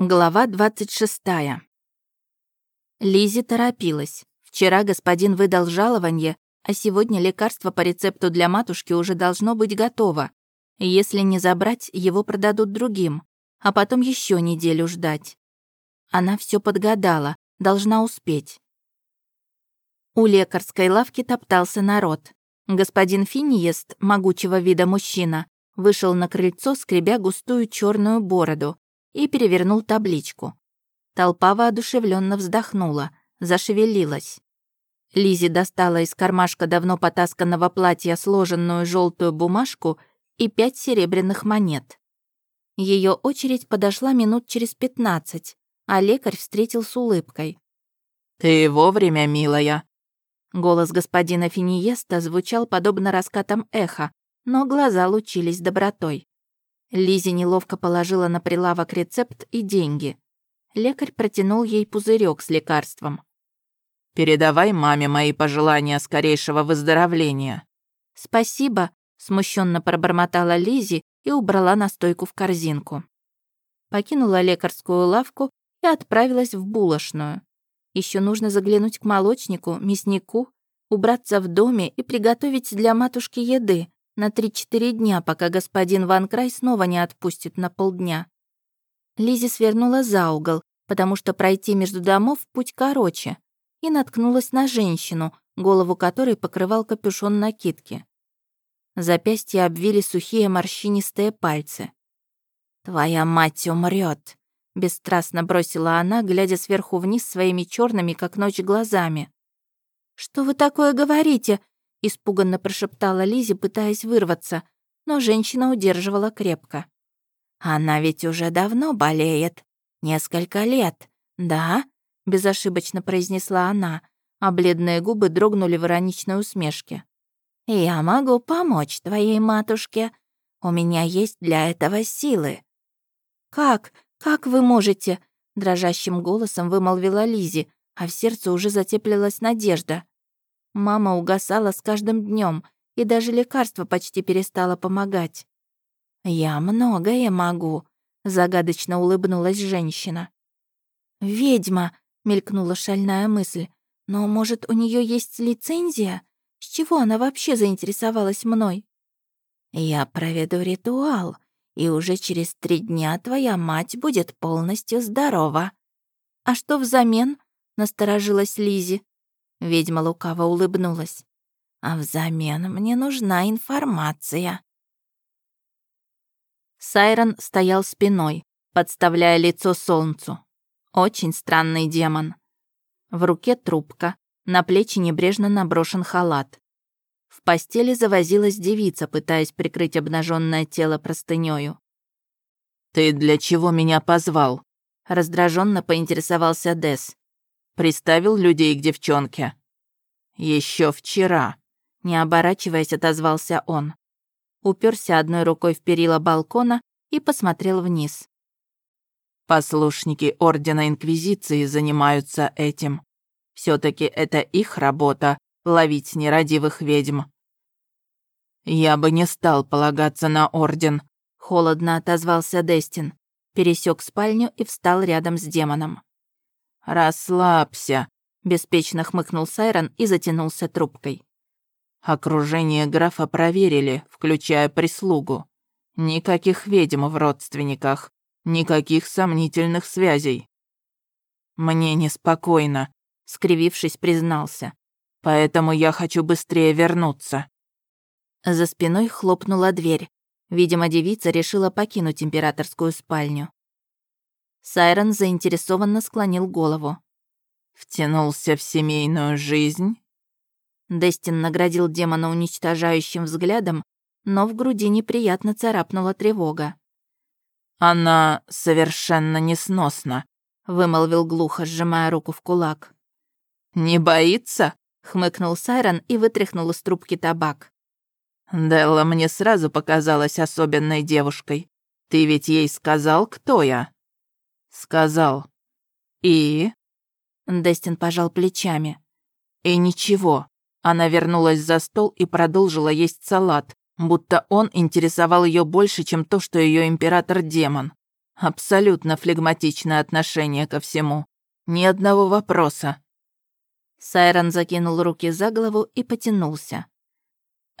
Глава 26. Лизи торопилась. Вчера господин выдал жалование, а сегодня лекарство по рецепту для матушки уже должно быть готово. Если не забрать, его продадут другим, а потом еще неделю ждать. Она все подгадала, должна успеть. У лекарской лавки топтался народ. Господин Финиест, могучего вида мужчина, вышел на крыльцо, скребя густую черную бороду, и перевернул табличку. Толпа воодушевленно вздохнула, зашевелилась. Лизи достала из кармашка давно потасканного платья сложенную желтую бумажку и пять серебряных монет. Ее очередь подошла минут через пятнадцать, а лекарь встретил с улыбкой. «Ты вовремя, милая». Голос господина Финиеста звучал подобно раскатам эха, но глаза лучились добротой. Лизи неловко положила на прилавок рецепт и деньги. Лекарь протянул ей пузырек с лекарством. «Передавай маме мои пожелания скорейшего выздоровления». «Спасибо», — смущенно пробормотала Лизи и убрала настойку в корзинку. Покинула лекарскую лавку и отправилась в булочную. Еще нужно заглянуть к молочнику, мяснику, убраться в доме и приготовить для матушки еды, на 3-4 дня, пока господин Ван Край снова не отпустит на полдня. Лизи свернула за угол, потому что пройти между домов путь короче, и наткнулась на женщину, голову которой покрывал капюшон накидки. Запястья обвили сухие морщинистые пальцы. «Твоя мать умрет, бесстрастно бросила она, глядя сверху вниз своими черными, как ночь, глазами. «Что вы такое говорите?» Испуганно прошептала Лизи, пытаясь вырваться, но женщина удерживала крепко. Она ведь уже давно болеет, несколько лет, да? безошибочно произнесла она, а бледные губы дрогнули в ироничной усмешке. Я могу помочь твоей матушке. У меня есть для этого силы. Как? Как вы можете? дрожащим голосом вымолвила Лизи, а в сердце уже затеплилась надежда. Мама угасала с каждым днем, и даже лекарство почти перестало помогать. «Я многое могу», — загадочно улыбнулась женщина. «Ведьма», — мелькнула шальная мысль. «Но, может, у нее есть лицензия? С чего она вообще заинтересовалась мной?» «Я проведу ритуал, и уже через три дня твоя мать будет полностью здорова». «А что взамен?» — насторожилась Лизи. Ведьма лукаво улыбнулась. «А взамен мне нужна информация». Сайрон стоял спиной, подставляя лицо солнцу. Очень странный демон. В руке трубка, на плечи небрежно наброшен халат. В постели завозилась девица, пытаясь прикрыть обнаженное тело простынёю. «Ты для чего меня позвал?» Раздраженно поинтересовался Дес. Приставил людей к девчонке. Еще вчера, не оборачиваясь, отозвался он. Уперся одной рукой в перила балкона и посмотрел вниз. Послушники Ордена Инквизиции занимаются этим. все таки это их работа — ловить нерадивых ведьм. Я бы не стал полагаться на Орден, холодно отозвался Дестин, пересек спальню и встал рядом с демоном. «Расслабься», — беспечно хмыкнул Сайрон и затянулся трубкой. «Окружение графа проверили, включая прислугу. Никаких ведьм в родственниках, никаких сомнительных связей». «Мне неспокойно», — скривившись, признался. «Поэтому я хочу быстрее вернуться». За спиной хлопнула дверь. Видимо, девица решила покинуть императорскую спальню. Сайрон заинтересованно склонил голову. «Втянулся в семейную жизнь?» Дестин наградил демона уничтожающим взглядом, но в груди неприятно царапнула тревога. «Она совершенно несносна», — вымолвил глухо, сжимая руку в кулак. «Не боится?» — хмыкнул Сайрон и вытряхнул из трубки табак. «Делла мне сразу показалась особенной девушкой. Ты ведь ей сказал, кто я?» Сказал. И? Дестин пожал плечами. И ничего. Она вернулась за стол и продолжила есть салат, будто он интересовал ее больше, чем то, что ее император демон. Абсолютно флегматичное отношение ко всему. Ни одного вопроса. Сайрон закинул руки за голову и потянулся.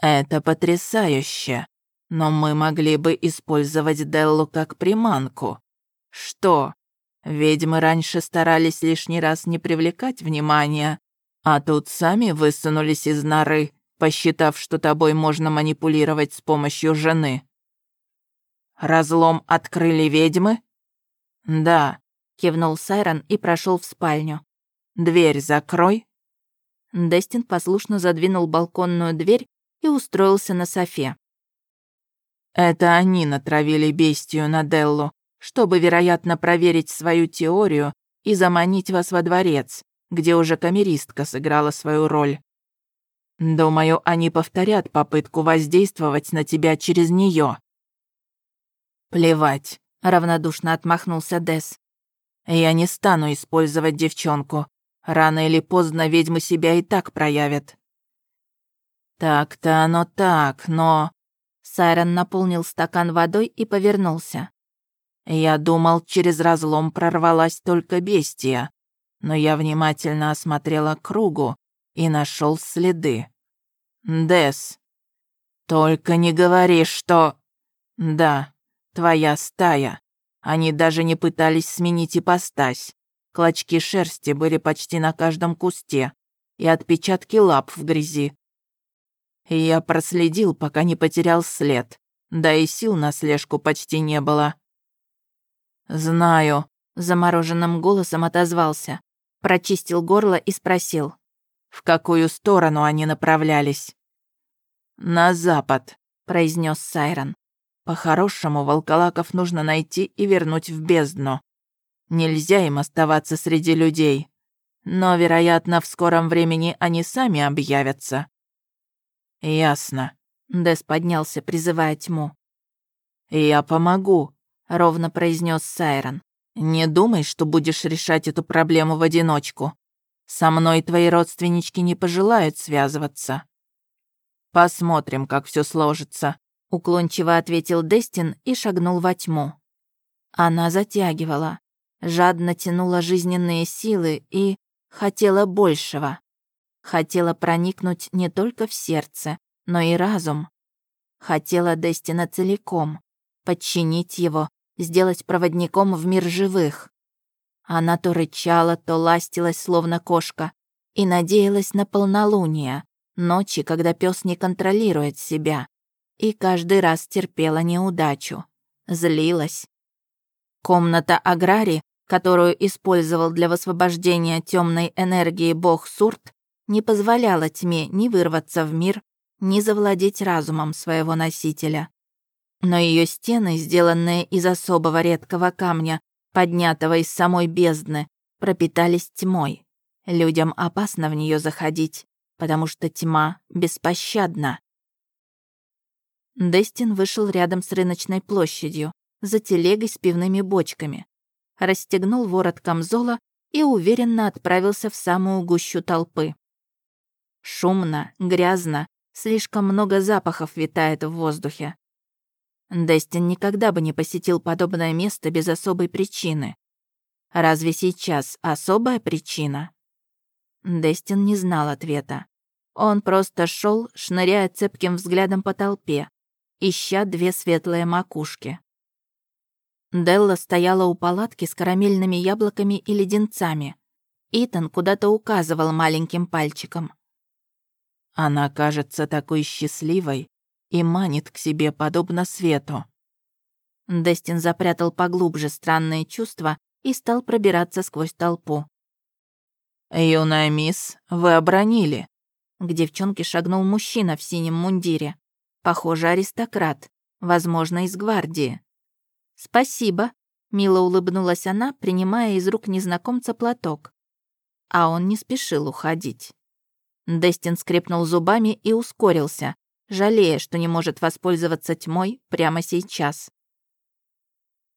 «Это потрясающе, но мы могли бы использовать Деллу как приманку. Что? Ведьмы раньше старались лишний раз не привлекать внимания, а тут сами высунулись из норы, посчитав, что тобой можно манипулировать с помощью жены. Разлом открыли ведьмы? Да, кивнул Сайрон и прошел в спальню. Дверь закрой. Дестин послушно задвинул балконную дверь и устроился на софе. Это они натравили бестию на Деллу, чтобы, вероятно, проверить свою теорию и заманить вас во дворец, где уже камеристка сыграла свою роль. Думаю, они повторят попытку воздействовать на тебя через нее. Плевать, равнодушно отмахнулся Дес. Я не стану использовать девчонку. Рано или поздно ведьмы себя и так проявят. Так-то оно так, но... Сайрон наполнил стакан водой и повернулся. Я думал, через разлом прорвалась только бестия, но я внимательно осмотрела кругу и нашел следы. Дес, только не говори, что... Да, твоя стая. Они даже не пытались сменить ипостась. Клочки шерсти были почти на каждом кусте и отпечатки лап в грязи. Я проследил, пока не потерял след, да и сил на слежку почти не было. «Знаю», — замороженным голосом отозвался, прочистил горло и спросил, в какую сторону они направлялись. «На запад», — произнес Сайрон. «По-хорошему, волколаков нужно найти и вернуть в бездну. Нельзя им оставаться среди людей. Но, вероятно, в скором времени они сами объявятся». «Ясно», — Дес поднялся, призывая тьму. «Я помогу», — ровно произнес Сайрон. «Не думай, что будешь решать эту проблему в одиночку. Со мной твои родственнички не пожелают связываться». «Посмотрим, как все сложится», — уклончиво ответил Дестин и шагнул во тьму. Она затягивала, жадно тянула жизненные силы и хотела большего. Хотела проникнуть не только в сердце, но и разум. Хотела Дестина целиком, подчинить его, сделать проводником в мир живых. Она то рычала, то ластилась, словно кошка, и надеялась на полнолуние, ночи, когда пес не контролирует себя, и каждый раз терпела неудачу, злилась. Комната Аграри, которую использовал для высвобождения темной энергии бог Сурт, не позволяла тьме ни вырваться в мир, ни завладеть разумом своего носителя. Но ее стены, сделанные из особого редкого камня, поднятого из самой бездны, пропитались тьмой. Людям опасно в нее заходить, потому что тьма беспощадна. Дестин вышел рядом с рыночной площадью, за телегой с пивными бочками, расстегнул ворот камзола и уверенно отправился в самую гущу толпы. Шумно, грязно, слишком много запахов витает в воздухе. Дестин никогда бы не посетил подобное место без особой причины. Разве сейчас особая причина? Дестин не знал ответа. Он просто шел, шныряя цепким взглядом по толпе, ища две светлые макушки. Делла стояла у палатки с карамельными яблоками и леденцами. Итан куда-то указывал маленьким пальчиком. Она кажется такой счастливой и манит к себе подобно свету. Дестин запрятал поглубже странные чувства и стал пробираться сквозь толпу. «Юная мисс, вы обронили». К девчонке шагнул мужчина в синем мундире. Похоже, аристократ, возможно, из гвардии. «Спасибо», — мило улыбнулась она, принимая из рук незнакомца платок. А он не спешил уходить. Дестин скрипнул зубами и ускорился, жалея, что не может воспользоваться тьмой прямо сейчас.